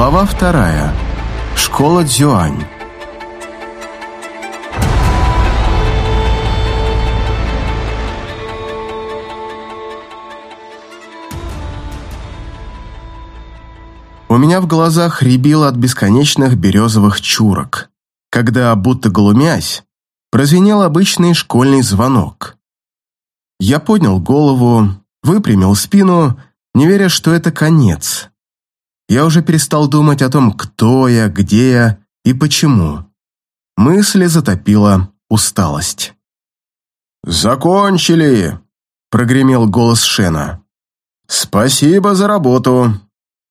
Глава вторая. Школа Дзюань. У меня в глазах рябило от бесконечных березовых чурок, когда, будто глумясь, прозвенел обычный школьный звонок. Я поднял голову, выпрямил спину, не веря, что это конец. Я уже перестал думать о том, кто я, где я и почему. Мысли затопила усталость. «Закончили!» – прогремел голос Шена. «Спасибо за работу!»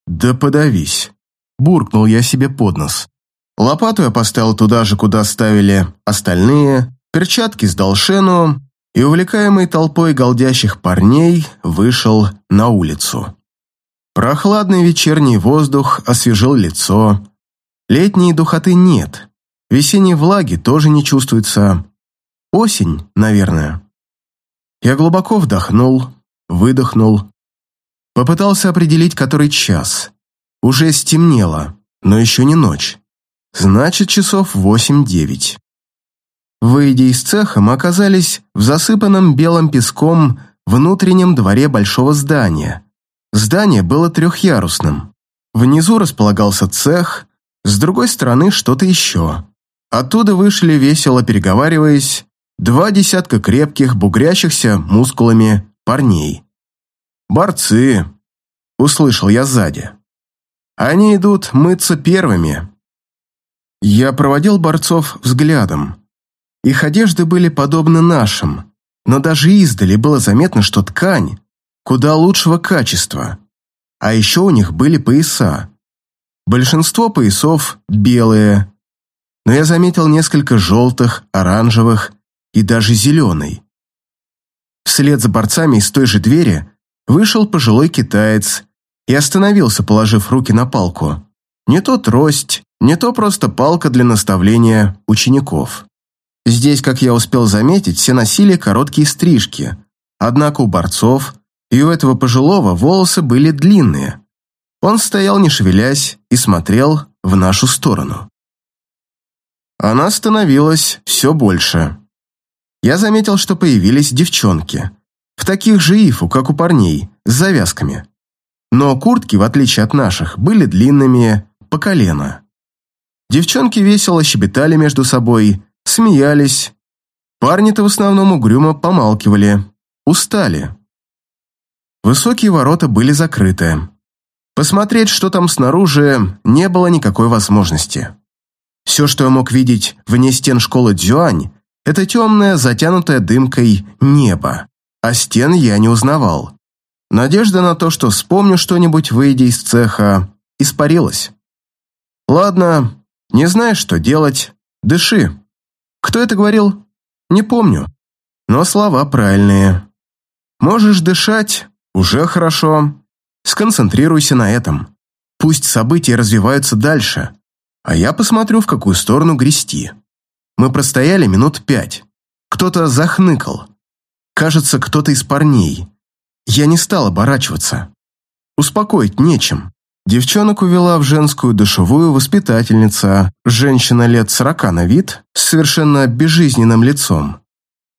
«Да подавись!» – буркнул я себе под нос. Лопату я поставил туда же, куда ставили остальные, перчатки сдал Шену и, увлекаемый толпой голдящих парней, вышел на улицу. Прохладный вечерний воздух освежил лицо. Летней духоты нет. Весенней влаги тоже не чувствуется. Осень, наверное. Я глубоко вдохнул, выдохнул. Попытался определить, который час. Уже стемнело, но еще не ночь. Значит, часов восемь-девять. Выйдя из цеха, мы оказались в засыпанном белым песком внутреннем дворе большого здания – Здание было трехъярусным. Внизу располагался цех, с другой стороны что-то еще. Оттуда вышли, весело переговариваясь, два десятка крепких, бугрящихся мускулами парней. «Борцы!» — услышал я сзади. «Они идут мыться первыми». Я проводил борцов взглядом. Их одежды были подобны нашим, но даже издали было заметно, что ткань куда лучшего качества. А еще у них были пояса. Большинство поясов белые, но я заметил несколько желтых, оранжевых и даже зеленый. Вслед за борцами из той же двери вышел пожилой китаец и остановился, положив руки на палку. Не то трость, не то просто палка для наставления учеников. Здесь, как я успел заметить, все носили короткие стрижки, однако у борцов и у этого пожилого волосы были длинные. Он стоял, не шевелясь, и смотрел в нашу сторону. Она становилась все больше. Я заметил, что появились девчонки. В таких же ифу, как у парней, с завязками. Но куртки, в отличие от наших, были длинными, по колено. Девчонки весело щебетали между собой, смеялись. Парни-то в основном угрюмо помалкивали, устали. Высокие ворота были закрыты. Посмотреть, что там снаружи, не было никакой возможности. Все, что я мог видеть вне стен школы Дзюань, это темное, затянутое дымкой небо, а стен я не узнавал. Надежда на то, что вспомню что-нибудь, выйдя из цеха, испарилась. Ладно, не знаешь, что делать, дыши. Кто это говорил? Не помню. Но слова правильные. Можешь дышать, уже хорошо. Сконцентрируйся на этом. Пусть события развиваются дальше, а я посмотрю, в какую сторону грести. Мы простояли минут пять. Кто-то захныкал. Кажется, кто-то из парней. Я не стал оборачиваться. Успокоить нечем. Девчонок увела в женскую душевую воспитательница, женщина лет сорока на вид, с совершенно безжизненным лицом.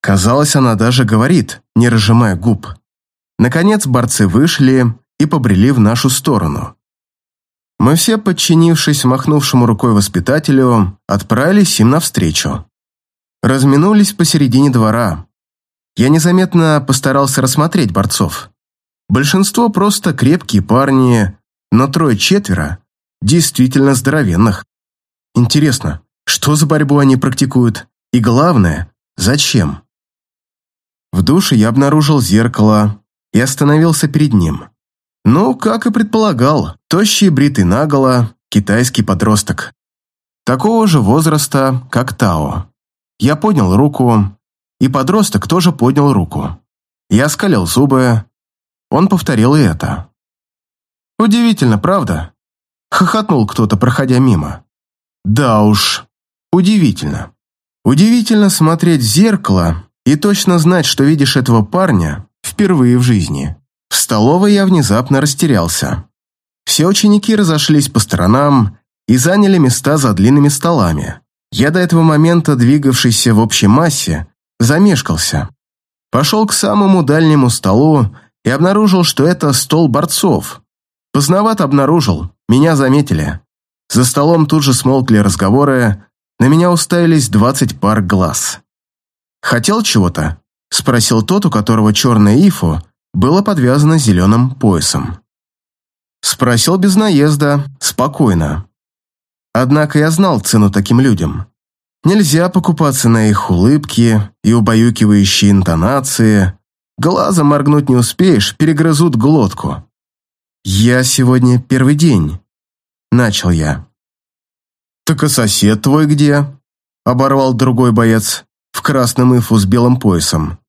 Казалось, она даже говорит, не разжимая губ. Наконец борцы вышли и побрели в нашу сторону. Мы все, подчинившись махнувшему рукой воспитателю, отправились им навстречу. Разминулись посередине двора. Я незаметно постарался рассмотреть борцов. Большинство просто крепкие парни, но трое-четверо действительно здоровенных. Интересно, что за борьбу они практикуют? И главное, зачем? В душе я обнаружил зеркало, и остановился перед ним. Ну, как и предполагал, тощий бритый наголо, китайский подросток. Такого же возраста, как Тао. Я поднял руку, и подросток тоже поднял руку. Я скалил зубы. Он повторил и это. Удивительно, правда? Хохотнул кто-то, проходя мимо. Да уж, удивительно. Удивительно смотреть в зеркало и точно знать, что видишь этого парня, Впервые в жизни. В столовой я внезапно растерялся. Все ученики разошлись по сторонам и заняли места за длинными столами. Я до этого момента, двигавшийся в общей массе, замешкался. Пошел к самому дальнему столу и обнаружил, что это стол борцов. Поздновато обнаружил, меня заметили. За столом тут же смолкли разговоры, на меня уставились двадцать пар глаз. «Хотел чего-то?» – спросил тот, у которого черное ифо было подвязано зеленым поясом. Спросил без наезда, спокойно. Однако я знал цену таким людям. Нельзя покупаться на их улыбки и убаюкивающие интонации. Глазом моргнуть не успеешь, перегрызут глотку. «Я сегодня первый день», — начал я. «Так а сосед твой где?» — оборвал другой боец в красном ифу с белым поясом.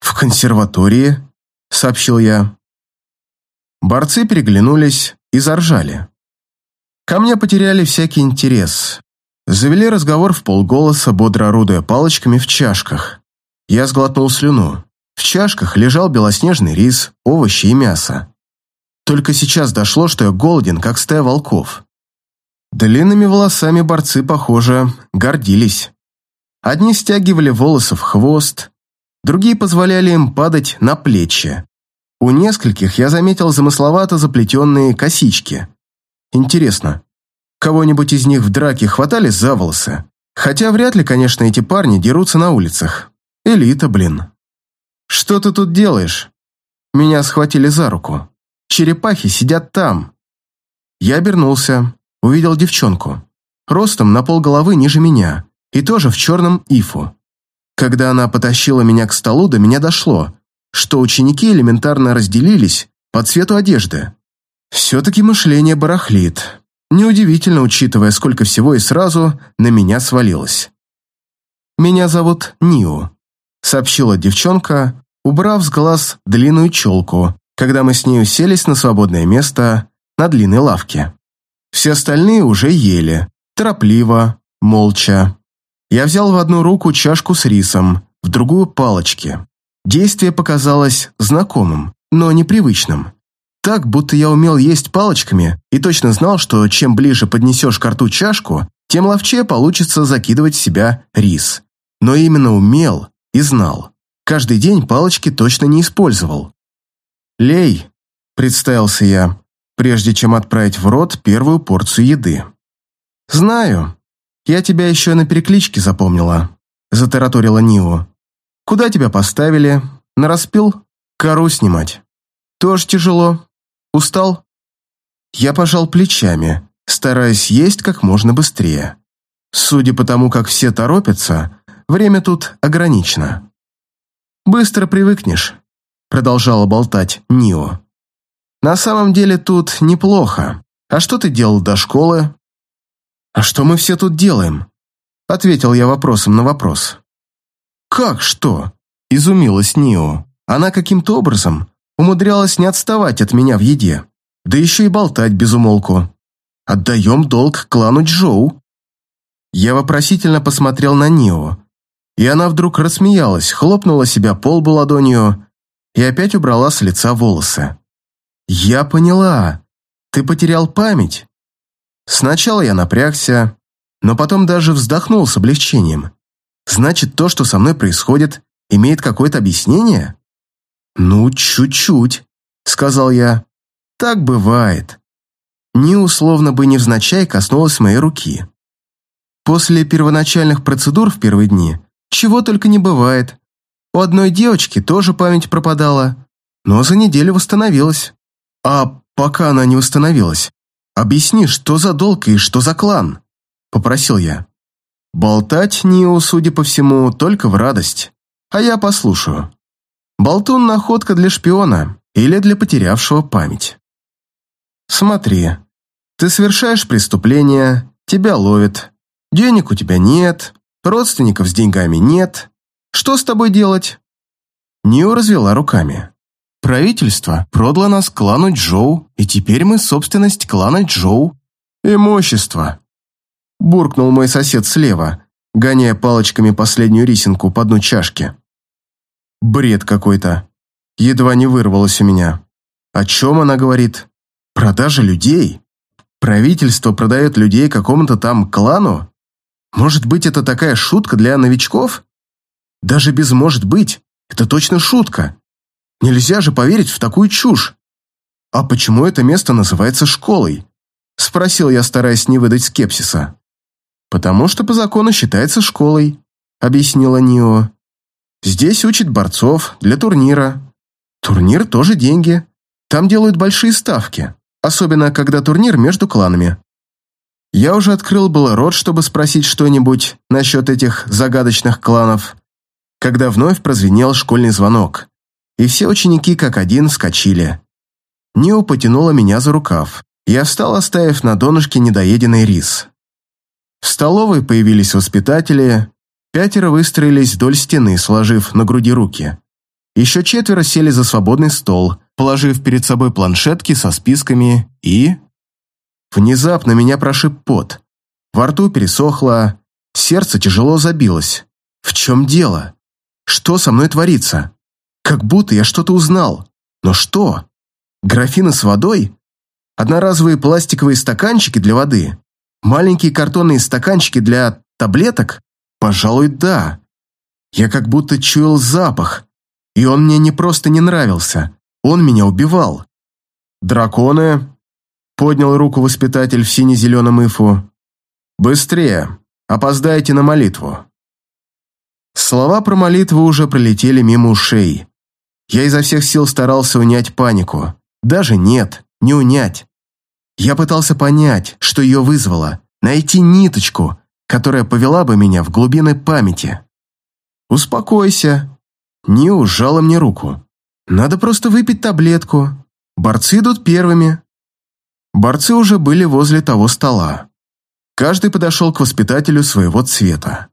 «В консерватории», — сообщил я. Борцы переглянулись и заржали. Ко мне потеряли всякий интерес. Завели разговор в полголоса, бодро орудуя палочками в чашках. Я сглотнул слюну. В чашках лежал белоснежный рис, овощи и мясо. Только сейчас дошло, что я голоден, как стая волков. Длинными волосами борцы, похоже, гордились. Одни стягивали волосы в хвост, другие позволяли им падать на плечи. У нескольких я заметил замысловато заплетенные косички. Интересно, кого-нибудь из них в драке хватали за волосы? Хотя вряд ли, конечно, эти парни дерутся на улицах. Элита, блин. «Что ты тут делаешь?» Меня схватили за руку. «Черепахи сидят там». Я обернулся, увидел девчонку. Ростом на пол головы ниже меня и тоже в черном ифу. Когда она потащила меня к столу, до меня дошло, что ученики элементарно разделились по цвету одежды. Все-таки мышление барахлит. Неудивительно, учитывая, сколько всего и сразу на меня свалилось. «Меня зовут Нио», — сообщила девчонка, убрав с глаз длинную челку, когда мы с ней уселись на свободное место на длинной лавке. Все остальные уже ели, торопливо, молча. Я взял в одну руку чашку с рисом, в другую – палочки. Действие показалось знакомым, но непривычным. Так, будто я умел есть палочками и точно знал, что чем ближе поднесешь к рту чашку, тем ловчее получится закидывать в себя рис. Но именно умел и знал. Каждый день палочки точно не использовал. «Лей», – представился я, прежде чем отправить в рот первую порцию еды. «Знаю», «Я тебя еще на перекличке запомнила», — затараторила Нио. «Куда тебя поставили? На распил? Кору снимать. Тоже тяжело. Устал?» Я пожал плечами, стараясь есть как можно быстрее. Судя по тому, как все торопятся, время тут ограничено. «Быстро привыкнешь», — продолжала болтать Нио. «На самом деле тут неплохо. А что ты делал до школы?» «А что мы все тут делаем?» Ответил я вопросом на вопрос. «Как что?» – изумилась Нио. Она каким-то образом умудрялась не отставать от меня в еде, да еще и болтать без умолку. «Отдаем долг клану Джоу». Я вопросительно посмотрел на Нио, и она вдруг рассмеялась, хлопнула себя по лбу ладонью и опять убрала с лица волосы. «Я поняла. Ты потерял память?» Сначала я напрягся, но потом даже вздохнул с облегчением. Значит, то, что со мной происходит, имеет какое-то объяснение? Ну, чуть-чуть, сказал я. Так бывает. Ни условно бы невзначай коснулась моей руки. После первоначальных процедур в первые дни чего только не бывает. У одной девочки тоже память пропадала, но за неделю восстановилась. А пока она не восстановилась, «Объясни, что за долг и что за клан?» – попросил я. Болтать Нио, судя по всему, только в радость. А я послушаю. Болтун – находка для шпиона или для потерявшего память. Смотри, ты совершаешь преступление, тебя ловят, денег у тебя нет, родственников с деньгами нет. Что с тобой делать? Нио развела руками. Правительство продало нас клану Джоу, и теперь мы собственность клана Джоу. Имущество. Буркнул мой сосед слева, гоняя палочками последнюю рисинку по дну чашки. Бред какой-то. Едва не вырвалось у меня. О чем она говорит? Продажа людей? Правительство продает людей какому-то там клану? Может быть, это такая шутка для новичков? Даже без «может быть» это точно шутка. Нельзя же поверить в такую чушь. А почему это место называется школой? Спросил я, стараясь не выдать скепсиса. «Потому что по закону считается школой», — объяснила Нио. «Здесь учат борцов для турнира. Турнир тоже деньги. Там делают большие ставки, особенно когда турнир между кланами. Я уже открыл было рот, чтобы спросить что-нибудь насчет этих загадочных кланов, когда вновь прозвенел школьный звонок, и все ученики как один вскочили. Нио потянула меня за рукав. Я встал, оставив на донышке недоеденный рис. В столовой появились воспитатели, пятеро выстроились вдоль стены, сложив на груди руки. Еще четверо сели за свободный стол, положив перед собой планшетки со списками и... Внезапно меня прошиб пот. Во рту пересохло, сердце тяжело забилось. В чем дело? Что со мной творится? Как будто я что-то узнал. Но что? Графины с водой? Одноразовые пластиковые стаканчики для воды? Маленькие картонные стаканчики для таблеток? Пожалуй, да. Я как будто чуял запах, и он мне не просто не нравился, он меня убивал. «Драконы?» — поднял руку воспитатель в сине-зеленом ифу. «Быстрее! Опоздаете на молитву!» Слова про молитву уже пролетели мимо ушей. Я изо всех сил старался унять панику. Даже нет, не унять. Я пытался понять, что ее вызвало, найти ниточку, которая повела бы меня в глубины памяти. «Успокойся». Не ужала мне руку. «Надо просто выпить таблетку. Борцы идут первыми». Борцы уже были возле того стола. Каждый подошел к воспитателю своего цвета.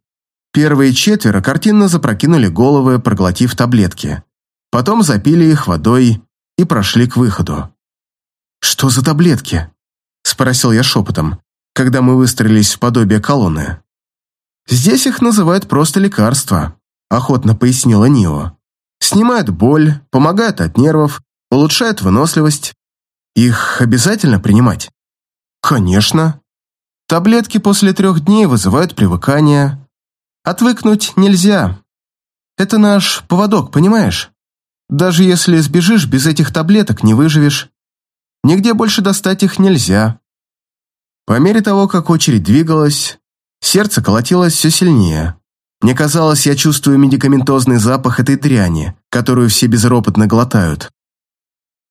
Первые четверо картинно запрокинули головы, проглотив таблетки. Потом запили их водой и прошли к выходу. «Что за таблетки?» – спросил я шепотом, когда мы выстроились в подобие колонны. «Здесь их называют просто лекарства», – охотно пояснила Нио. «Снимают боль, помогают от нервов, улучшают выносливость. Их обязательно принимать?» «Конечно. Таблетки после трех дней вызывают привыкание, Отвыкнуть нельзя. Это наш поводок, понимаешь? Даже если сбежишь, без этих таблеток не выживешь. Нигде больше достать их нельзя. По мере того, как очередь двигалась, сердце колотилось все сильнее. Мне казалось, я чувствую медикаментозный запах этой дряни, которую все безропотно глотают.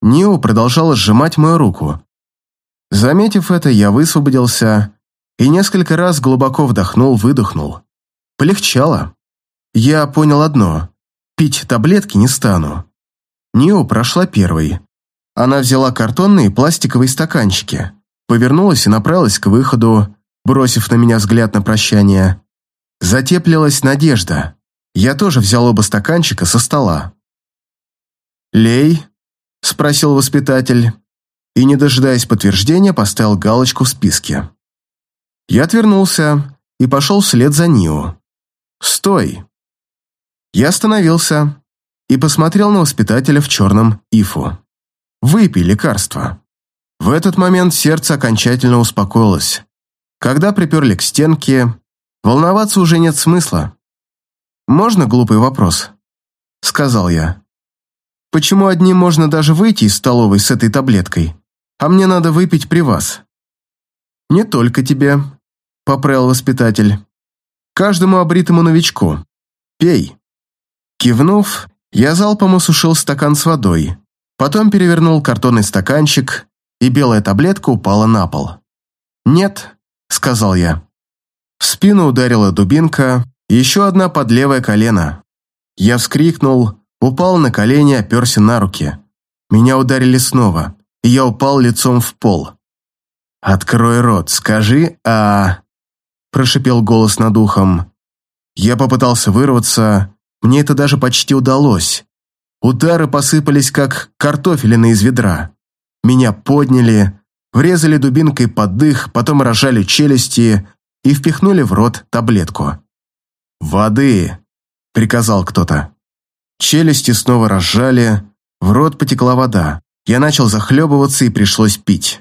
Нио продолжала сжимать мою руку. Заметив это, я высвободился и несколько раз глубоко вдохнул-выдохнул. Полегчало. Я понял одно. Пить таблетки не стану. Нио прошла первой. Она взяла картонные пластиковые стаканчики, повернулась и направилась к выходу, бросив на меня взгляд на прощание. Затеплилась надежда. Я тоже взял оба стаканчика со стола. «Лей?» – спросил воспитатель, и, не дожидаясь подтверждения, поставил галочку в списке. Я отвернулся и пошел вслед за Нио. «Стой!» Я остановился и посмотрел на воспитателя в черном ифу. «Выпей лекарство». В этот момент сердце окончательно успокоилось. Когда приперли к стенке, волноваться уже нет смысла. «Можно глупый вопрос?» — сказал я. «Почему одним можно даже выйти из столовой с этой таблеткой, а мне надо выпить при вас?» «Не только тебе», — поправил воспитатель. Каждому обритому новичку. Пей». Кивнув, я залпом осушил стакан с водой, потом перевернул картонный стаканчик, и белая таблетка упала на пол. «Нет», — сказал я. В спину ударила дубинка, еще одна под левое колено. Я вскрикнул, упал на колени, оперся на руки. Меня ударили снова, и я упал лицом в пол. «Открой рот, скажи «а...» прошипел голос над ухом. Я попытался вырваться, мне это даже почти удалось. Удары посыпались, как картофелины из ведра. Меня подняли, врезали дубинкой под дых, потом рожали челюсти и впихнули в рот таблетку. «Воды!» — приказал кто-то. Челюсти снова разжали, в рот потекла вода. Я начал захлебываться и пришлось пить.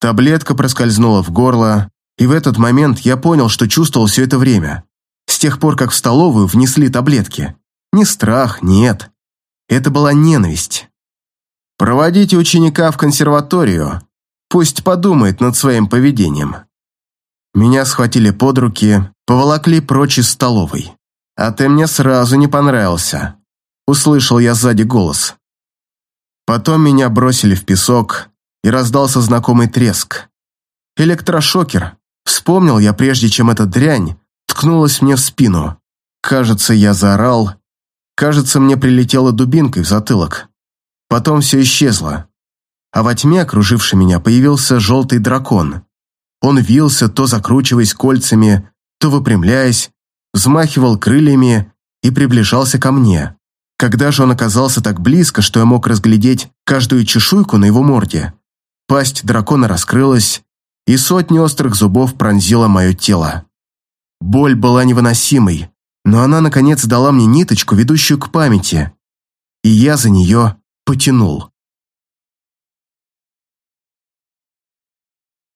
Таблетка проскользнула в горло, и в этот момент я понял, что чувствовал все это время. С тех пор, как в столовую внесли таблетки. Не страх, нет. Это была ненависть. Проводите ученика в консерваторию. Пусть подумает над своим поведением. Меня схватили под руки, поволокли прочь из столовой. А ты мне сразу не понравился. Услышал я сзади голос. Потом меня бросили в песок, и раздался знакомый треск. Электрошокер. Вспомнил я, прежде чем эта дрянь ткнулась мне в спину. Кажется, я заорал. Кажется, мне прилетела дубинкой в затылок. Потом все исчезло. А во тьме, окружившей меня, появился желтый дракон. Он вился, то закручиваясь кольцами, то выпрямляясь, взмахивал крыльями и приближался ко мне. Когда же он оказался так близко, что я мог разглядеть каждую чешуйку на его морде, пасть дракона раскрылась, и сотни острых зубов пронзила мое тело. Боль была невыносимой, но она, наконец, дала мне ниточку, ведущую к памяти, и я за нее потянул.